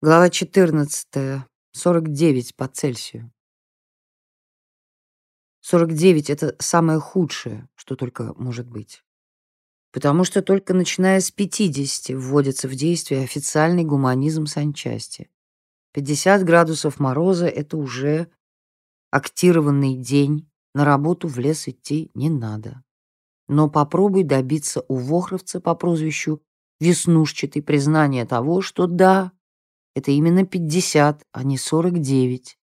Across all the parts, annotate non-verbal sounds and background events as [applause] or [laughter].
Глава 14. 49 по Цельсию. 49 — это самое худшее, что только может быть. Потому что только начиная с 50 вводится в действие официальный гуманизм санчасти. 50 градусов мороза — это уже актированный день, на работу в лес идти не надо. Но попробуй добиться у Вохровца по прозвищу Веснушчатый признания того, что да, это именно 50, а не 49.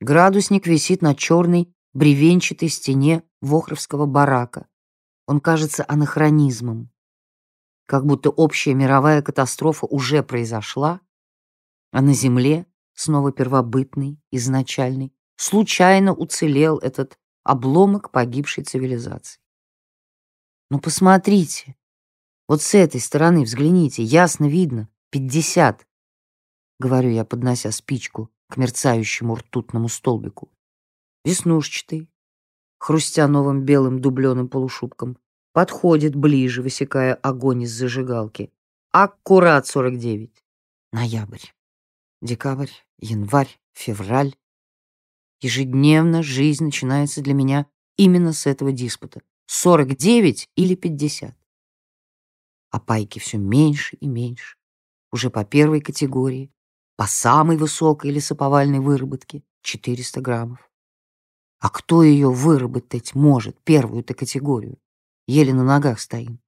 Градусник висит на черной бревенчатой стене Вохровского барака. Он кажется анахронизмом. Как будто общая мировая катастрофа уже произошла, а на Земле, снова первобытный, изначальный, случайно уцелел этот обломок погибшей цивилизации. Но посмотрите, вот с этой стороны взгляните, ясно видно, 50. — говорю я, поднося спичку к мерцающему ртутному столбику. Веснушчатый, хрустя новым белым дубленым полушубком, подходит ближе, высекая огонь из зажигалки. Аккурат 49. Ноябрь, декабрь, январь, февраль. Ежедневно жизнь начинается для меня именно с этого диспута. 49 или 50. А пайки все меньше и меньше. Уже по первой категории, по самой высокой лесоповальной выработке 400 граммов. А кто ее выработать может, первую-то категорию? Еле на ногах стоим.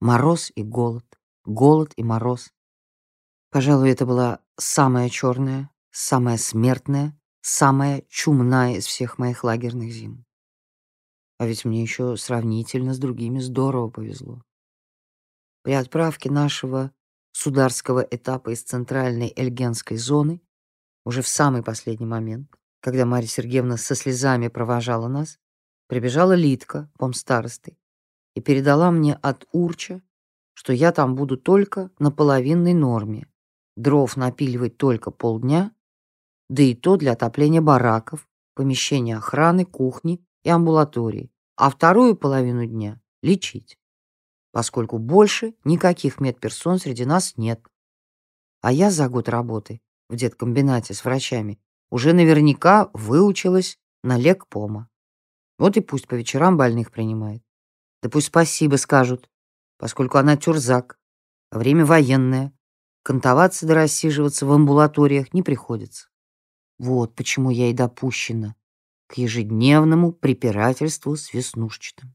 Мороз и голод, голод и мороз. Пожалуй, это была самая черная, самая смертная, самая чумная из всех моих лагерных зим. А ведь мне еще сравнительно с другими здорово повезло. При отправке нашего сударского этапа из центральной Эльгенской зоны, уже в самый последний момент, когда Марья Сергеевна со слезами провожала нас, прибежала Литка, помстаросты, и передала мне от Урча, что я там буду только на половинной норме, дров напиливать только полдня, да и то для отопления бараков, помещения охраны, кухни и амбулатории, а вторую половину дня лечить поскольку больше никаких медперсон среди нас нет. А я за год работы в деткомбинате с врачами уже наверняка выучилась на лекпома. Вот и пусть по вечерам больных принимает. Да пусть спасибо скажут, поскольку она тюрзак, а время военное. Кантоваться да рассиживаться в амбулаториях не приходится. Вот почему я и допущена к ежедневному препирательству с веснушчатым.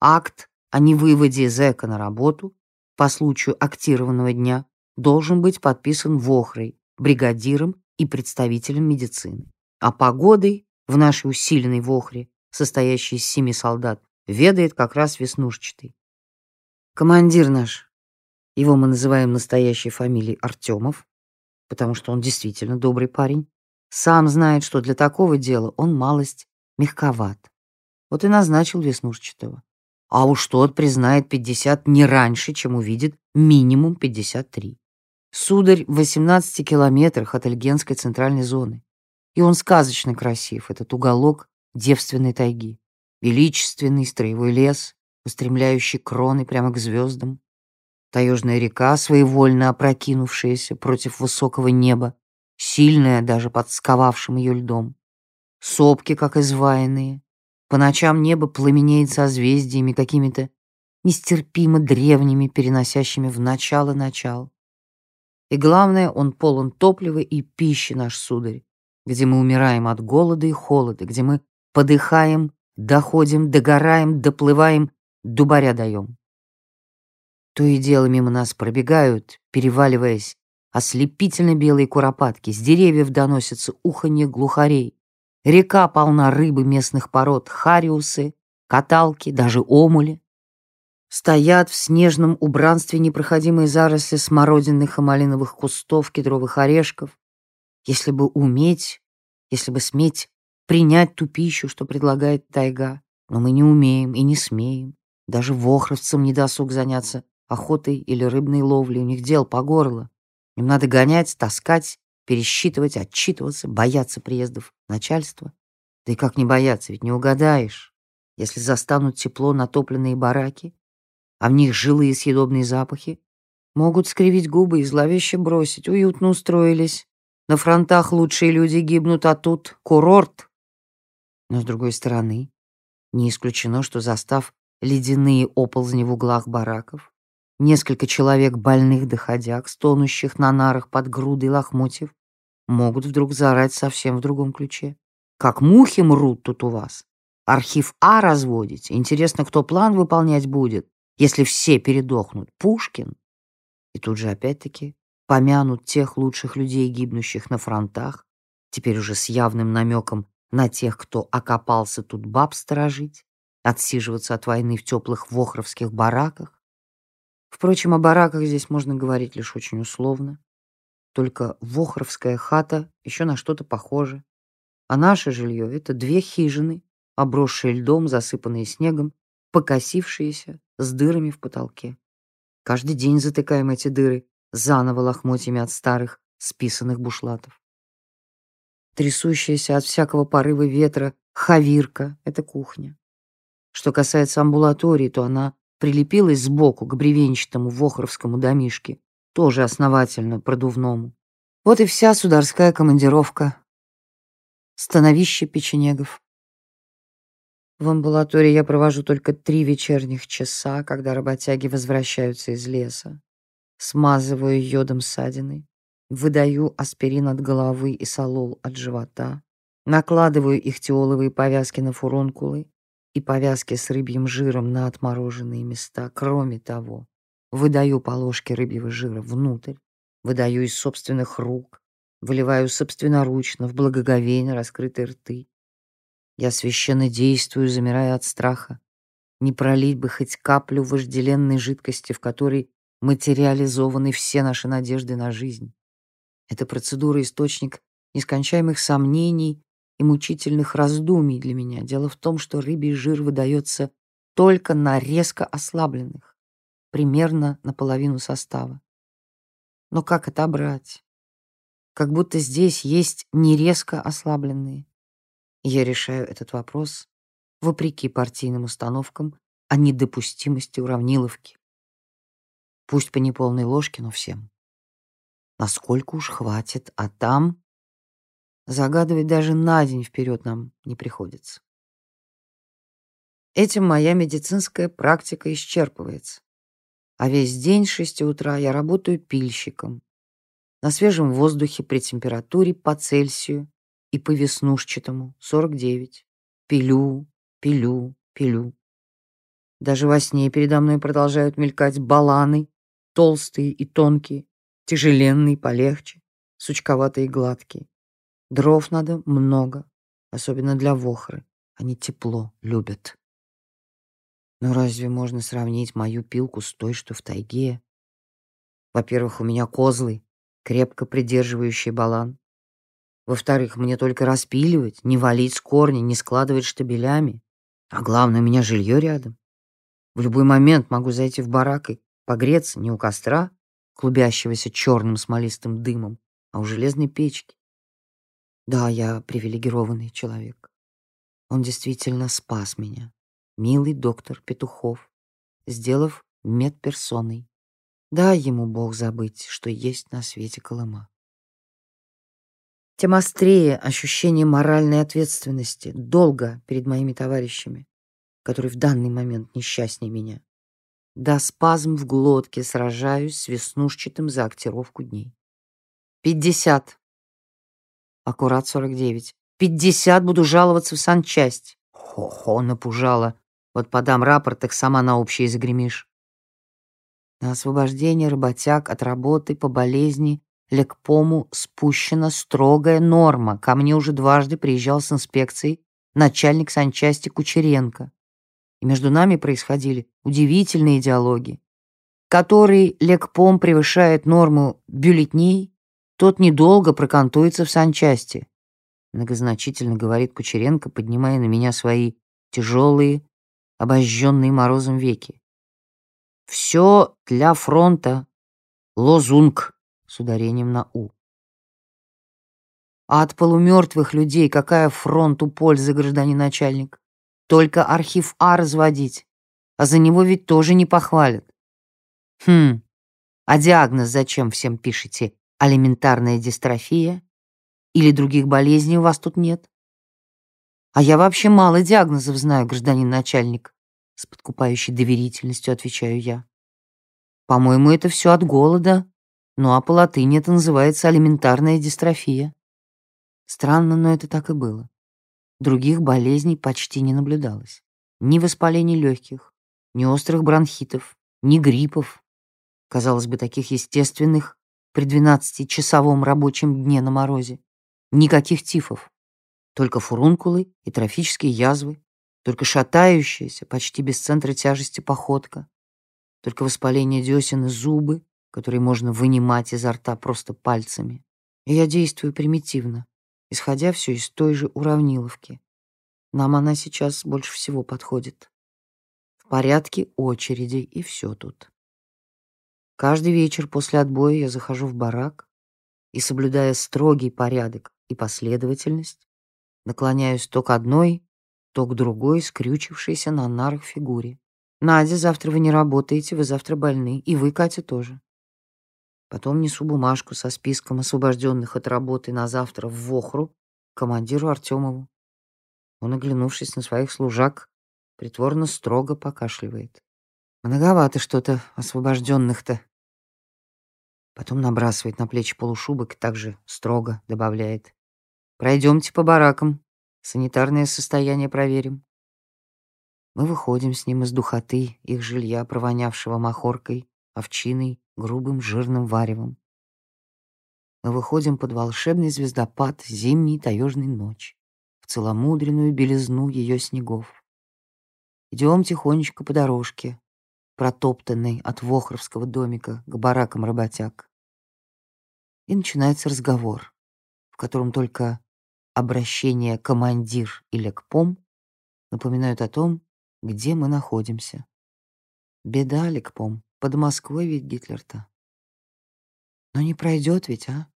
Акт о невыводе зэка на работу по случаю актированного дня должен быть подписан Вохрой, бригадиром и представителем медицины. А погодой в нашей усиленной Вохре, состоящей из семи солдат, ведает как раз Веснушчатый. Командир наш, его мы называем настоящей фамилией Артемов, потому что он действительно добрый парень, сам знает, что для такого дела он малость мягковат. Вот и назначил Веснушчатого а уж тот признает 50 не раньше, чем увидит минимум 53. Сударь в 18 километрах от Эльгенской центральной зоны. И он сказочно красив, этот уголок девственной тайги. Величественный строевой лес, устремляющий кроны прямо к звездам. Таежная река, своевольно опрокинувшаяся против высокого неба, сильная даже под сковавшим ее льдом. Сопки, как изваянные, по ночам небо пламенеет созвездиями какими-то нестерпимо древними, переносящими в начало начал. И главное, он полон топлива и пищи, наш сударь, где мы умираем от голода и холода, где мы подыхаем, доходим, догораем, доплываем, дубаря даем. То и дело мимо нас пробегают, переваливаясь, ослепительно белые куропатки, с деревьев доносятся уханье глухарей. Река полна рыбы местных пород, хариусы, каталки, даже омули. Стоят в снежном убранстве непроходимые заросли смородинных и малиновых кустов, кедровых орешков. Если бы уметь, если бы сметь принять ту пищу, что предлагает тайга, но мы не умеем и не смеем. Даже вохровцам не досуг заняться охотой или рыбной ловлей, у них дел по горло. Им надо гонять, таскать пересчитывать, отчитываться, бояться приездов начальства. Да и как не бояться, ведь не угадаешь. Если застанут тепло натопленные бараки, а в них жилые съедобные запахи, Могут скривить губы и зловеще бросить. Уютно устроились. На фронтах лучшие люди гибнут, а тут курорт. Но, с другой стороны, не исключено, что застав ледяные оползни в углах бараков, несколько человек больных доходяг, стонущих на нарах под грудой лохмотьев, могут вдруг заорать совсем в другом ключе. Как мухи мрут тут у вас. Архив А разводить. Интересно, кто план выполнять будет, если все передохнут? Пушкин? И тут же опять-таки помянут тех лучших людей, гибнущих на фронтах, теперь уже с явным намеком на тех, кто окопался тут баб сторожить, отсиживаться от войны в теплых вохровских бараках. Впрочем, о бараках здесь можно говорить лишь очень условно. Только вохровская хата еще на что-то похоже. А наше жилье — это две хижины, обросшие льдом, засыпанные снегом, покосившиеся, с дырами в потолке. Каждый день затыкаем эти дыры заново лохмотьями от старых, списанных бушлатов. Трясущаяся от всякого порыва ветра хавирка — это кухня. Что касается амбулатории, то она прилепилась сбоку к бревенчатому вохровскому домишке, тоже основательно продувному. Вот и вся сударская командировка. Становище печенегов. В амбулатории я провожу только три вечерних часа, когда работяги возвращаются из леса. Смазываю йодом ссадины, выдаю аспирин от головы и солол от живота, накладываю ихтиоловые повязки на фурункулы и повязки с рыбьим жиром на отмороженные места. Кроме того, выдаю по ложке рыбьего жира внутрь, выдаю из собственных рук, выливаю собственноручно в благоговейно раскрытые рты, я священно действую, замирая от страха. Не пролить бы хоть каплю вожделенной жидкости, в которой материализованы все наши надежды на жизнь. Эта процедура — источник нескончаемых сомнений и мучительных раздумий для меня. Дело в том, что рыбий жир выдается только на резко ослабленных, примерно наполовину состава. Но как это брать? Как будто здесь есть не резко ослабленные, я решаю этот вопрос вопреки партийным установкам о недопустимости уравниловки. Пусть по неполной ложке, но всем. Насколько уж хватит, а там загадывать даже на день вперед нам не приходится. Этим моя медицинская практика исчерпывается. А весь день 6 утра я работаю пильщиком. На свежем воздухе при температуре по Цельсию и по веснушчатому — 49. Пилю, пилю, пилю. Даже во сне передо мной продолжают мелькать баланы, толстые и тонкие, тяжеленные, полегче, сучковатые и гладкие. Дров надо много, особенно для вохры. Они тепло любят. Но разве можно сравнить мою пилку с той, что в тайге? Во-первых, у меня козлы, крепко придерживающие балан. Во-вторых, мне только распиливать, не валить с корня, не складывать штабелями. А главное, у меня жилье рядом. В любой момент могу зайти в барак и погреться не у костра, клубящегося черным смолистым дымом, а у железной печки. Да, я привилегированный человек. Он действительно спас меня. Милый доктор Петухов, сделав медперсоной. Дай ему Бог забыть, что есть на свете Колыма тем острее ощущение моральной ответственности, долга перед моими товарищами, которые в данный момент несчастнее меня. До спазм в глотке сражаюсь с веснушчатым за актировку дней. Пятьдесят. Аккурат сорок девять. Пятьдесят буду жаловаться в санчасть. Хо-хо, напужала. Вот подам рапорт, их сама на общее загремишь. На освобождение работяг от работы по болезни Лекпому спущена строгая норма. Ко мне уже дважды приезжал с инспекцией начальник санчасти Кучеренко. И между нами происходили удивительные диалоги. Который лекпом превышает норму бюллетней, тот недолго прокантуется в санчасти. Многозначительно говорит Кучеренко, поднимая на меня свои тяжелые, обожженные морозом веки. Все для фронта. Лозунг с ударением на «у». А от полумертвых людей какая фронту польза, гражданин начальник? Только архив А разводить, а за него ведь тоже не похвалят. Хм, А диагноз зачем всем пишете? Алиментарная дистрофия? Или других болезней у вас тут нет? А я вообще мало диагнозов знаю, гражданин начальник. С подкупающей доверительностью отвечаю я. По-моему, это все от голода. Ну а по латыни это называется алиментарная дистрофия. Странно, но это так и было. Других болезней почти не наблюдалось. Ни воспалений легких, ни острых бронхитов, ни гриппов. Казалось бы, таких естественных при 12-часовом рабочем дне на морозе. Никаких тифов. Только фурункулы и трофические язвы. Только шатающаяся, почти без центра тяжести походка. Только воспаление десен и зубы, которые можно вынимать изо рта просто пальцами. И я действую примитивно, исходя все из той же уравниловки. Нам она сейчас больше всего подходит. В порядке очереди, и все тут. Каждый вечер после отбоя я захожу в барак и, соблюдая строгий порядок и последовательность, наклоняюсь то к одной, то к другой, скрючившейся на нарах фигуре. «Надя, завтра вы не работаете, вы завтра больны, и вы, Катя, тоже». Потом несу бумажку со списком освобожденных от работы на завтра в Вохру командиру Артемову. Он, оглянувшись на своих служак, притворно строго покашливает. Многовато что-то освобожденных-то. Потом набрасывает на плечи полушубок и также строго добавляет. Пройдемте по баракам, санитарное состояние проверим. Мы выходим с ним из духоты их жилья, провонявшего махоркой, овчиной грубым жирным варевом. Мы выходим под волшебный звездопад зимней таежной ночи, в целомудренную белизну ее снегов. Идем тихонечко по дорожке, протоптанной от Вохровского домика к баракам работяг. И начинается разговор, в котором только обращение «командир» или «кпом» напоминают о том, где мы находимся. Беда, Лекпом. Под Москвой ведь Гитлер-то. Но не пройдет ведь, а?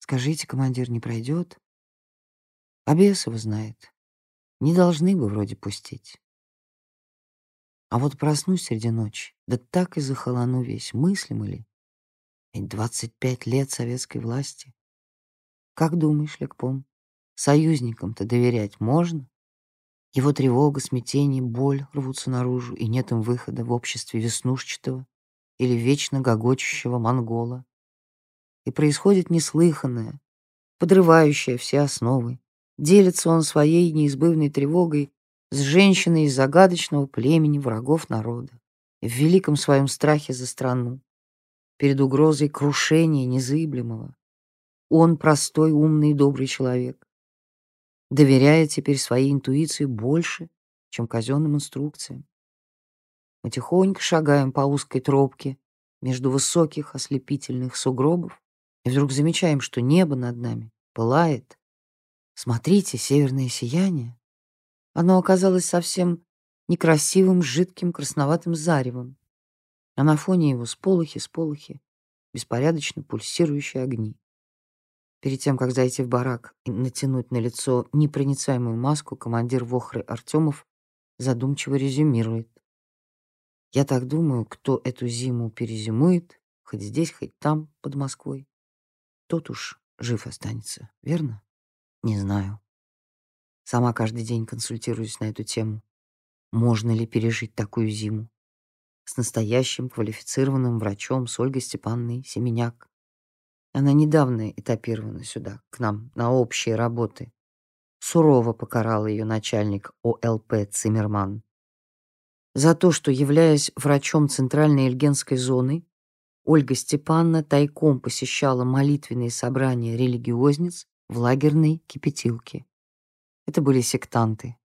Скажите, командир, не пройдет? А Бесова знает. Не должны бы вроде пустить. А вот проснусь среди ночи, да так и захолону весь, мыслим ли? Ведь 25 лет советской власти. Как думаешь, Лекпом, союзникам-то доверять можно? Его тревога, смятение, боль рвутся наружу, и нет им выхода в обществе веснушчатого или вечно гогочущего монгола. И происходит неслыханное, подрывающее все основы. Делится он своей неизбывной тревогой с женщиной из загадочного племени врагов народа в великом своем страхе за страну, перед угрозой крушения незыблемого. Он простой, умный и добрый человек, доверяя теперь своей интуиции больше, чем казенным инструкциям. Мы тихонько шагаем по узкой тропке между высоких ослепительных сугробов и вдруг замечаем, что небо над нами пылает. Смотрите, северное сияние. Оно оказалось совсем некрасивым, жидким, красноватым заревом, а на фоне его сполохи, сполохи, беспорядочно пульсирующие огни. Перед тем, как зайти в барак и натянуть на лицо непроницаемую маску, командир Вохры Артемов задумчиво резюмирует. «Я так думаю, кто эту зиму перезимует, хоть здесь, хоть там, под Москвой, тот уж жив останется, верно? Не знаю. Сама каждый день консультируюсь на эту тему. Можно ли пережить такую зиму? С настоящим квалифицированным врачом, с Ольгой Степанной Семеняк. Она недавно этапирована сюда, к нам, на общие работы. Сурово покарал ее начальник ОЛП Циммерман. За то, что, являясь врачом Центральной Эльгенской зоны, Ольга Степановна тайком посещала молитвенные собрания религиозниц в лагерной кипятилке. Это были сектанты,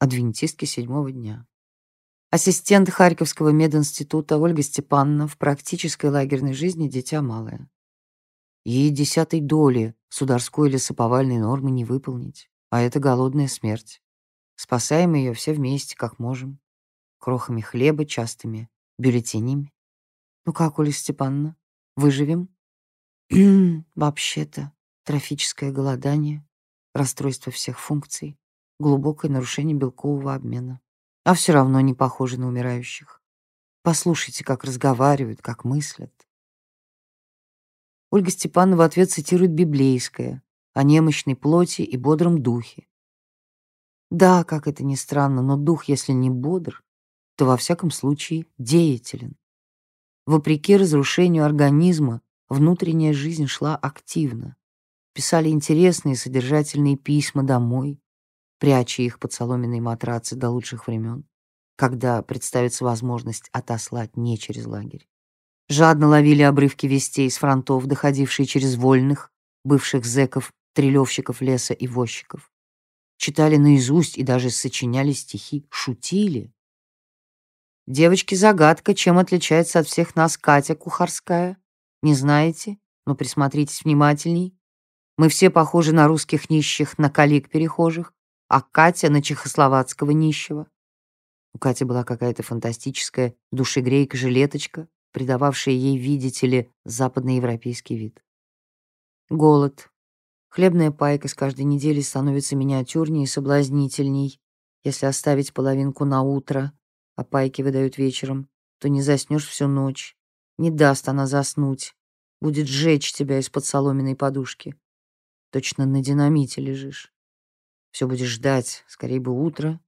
адвентистки седьмого дня. Ассистент Харьковского мединститута Ольга Степановна в практической лагерной жизни дитя малое. Ей десятой доли сударской лесоповальной нормы не выполнить, а это голодная смерть. Спасаем ее все вместе, как можем. Крохами хлеба, частыми бюллетенями. Ну как, Оля Степановна, выживем? [clears throat] Вообще-то, трофическое голодание, расстройство всех функций, глубокое нарушение белкового обмена. А все равно не похожи на умирающих. Послушайте, как разговаривают, как мыслят. Ольга Степановна в ответ цитирует библейское о немощной плоти и бодром духе. Да, как это ни странно, но дух, если не бодр, то во всяком случае деятелен. Вопреки разрушению организма, внутренняя жизнь шла активно. Писали интересные содержательные письма домой, пряча их под соломенные матрацы до лучших времен, когда представится возможность отослать не через лагерь. Жадно ловили обрывки вестей с фронтов, доходившие через вольных, бывших зэков, трелевщиков леса и возчиков. Читали наизусть и даже сочиняли стихи, шутили. Девочки, загадка, чем отличается от всех нас Катя Кухарская? Не знаете? Но присмотритесь внимательней. Мы все похожи на русских нищих, на коллег перехожих, а Катя на чехословацкого нищего. У Кати была какая-то фантастическая душегрейка-жилеточка, придававшая ей, видите ли, западноевропейский вид. Голод. Хлебная пайка с каждой недели становится миниатюрнее и соблазнительней. Если оставить половинку на утро, а пайки выдают вечером, то не заснешь всю ночь. Не даст она заснуть. Будет сжечь тебя из-под соломенной подушки. Точно на динамите лежишь. Все будешь ждать, скорее бы утро,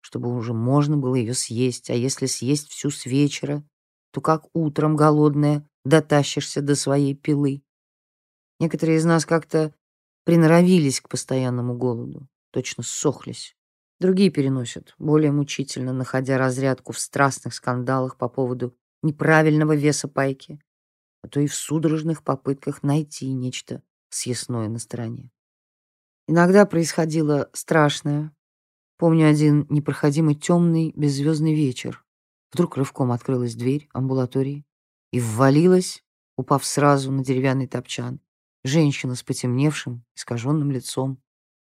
чтобы уже можно было ее съесть. А если съесть всю с вечера, то как утром голодная дотащишься до своей пилы. Некоторые из нас как-то приноровились к постоянному голоду, точно ссохлись. Другие переносят более мучительно, находя разрядку в страстных скандалах по поводу неправильного веса пайки, а то и в судорожных попытках найти нечто съестное на стороне. Иногда происходило страшное. Помню один непроходимый темный беззвездный вечер. Вдруг рывком открылась дверь амбулатории и ввалилась, упав сразу на деревянный топчан, женщина с потемневшим, искаженным лицом.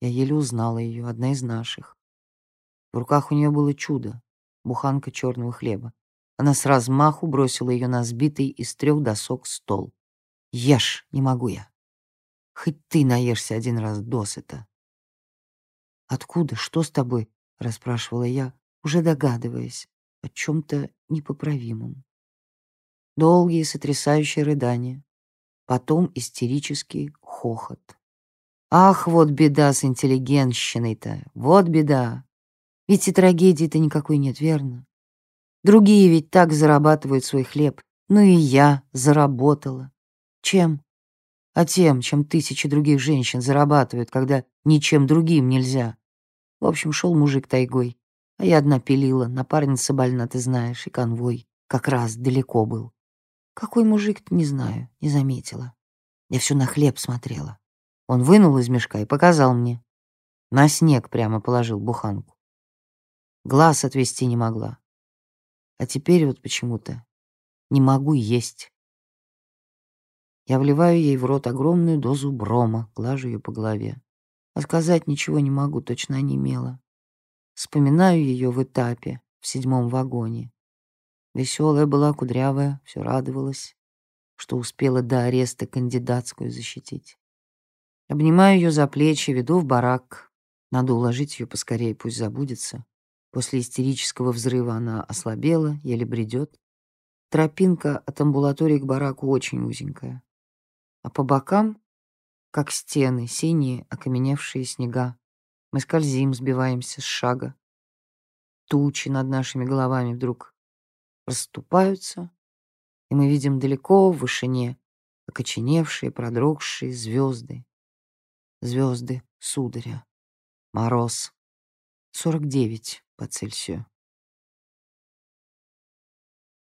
Я еле узнала ее, одна из наших. В руках у нее было чудо — буханка черного хлеба. Она с размаху бросила ее на сбитый из трех досок стол. «Ешь, не могу я. Хоть ты наешься один раз досыта. «Откуда? Что с тобой?» — расспрашивала я, уже догадываясь о чем-то непоправимом. Долгие сотрясающие рыдания, потом истерический хохот. Ах, вот беда с интеллигентщиной-то, вот беда. Ведь и трагедии-то никакой нет, верно? Другие ведь так зарабатывают свой хлеб. Ну и я заработала. Чем? а тем, чем тысячи других женщин зарабатывают, когда ничем другим нельзя. В общем, шел мужик тайгой, а я одна пилила, напарница больна, ты знаешь, и конвой как раз далеко был. Какой мужик, не знаю, не заметила. Я все на хлеб смотрела. Он вынул из мешка и показал мне. На снег прямо положил буханку. Глаз отвести не могла. А теперь вот почему-то не могу есть. Я вливаю ей в рот огромную дозу брома, глажу ее по голове. А сказать ничего не могу, точно онемела. Вспоминаю ее в этапе, в седьмом вагоне. Веселая была, кудрявая, все радовалась, что успела до ареста кандидатскую защитить. Обнимаю ее за плечи, веду в барак. Надо уложить ее поскорее, пусть забудется. После истерического взрыва она ослабела, еле бредет. Тропинка от амбулатории к бараку очень узенькая а по бокам, как стены, синие окаменевшие снега. Мы скользим, сбиваемся с шага. Тучи над нашими головами вдруг расступаются, и мы видим далеко в вышине окоченевшие, продрогшие звезды. Звезды сударя. Мороз. 49 по Цельсию.